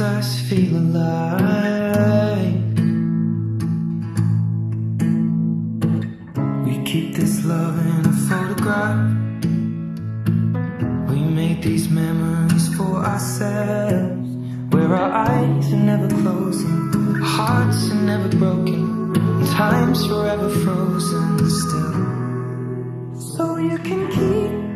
us feel alive. We keep this love in a photograph. We make these memories for ourselves. Where our eyes are never closing, hearts are never broken, time's forever frozen still. So you can keep.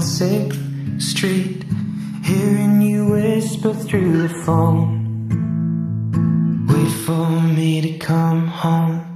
6th Street, hearing you whisper through the phone. Wait for me to come home.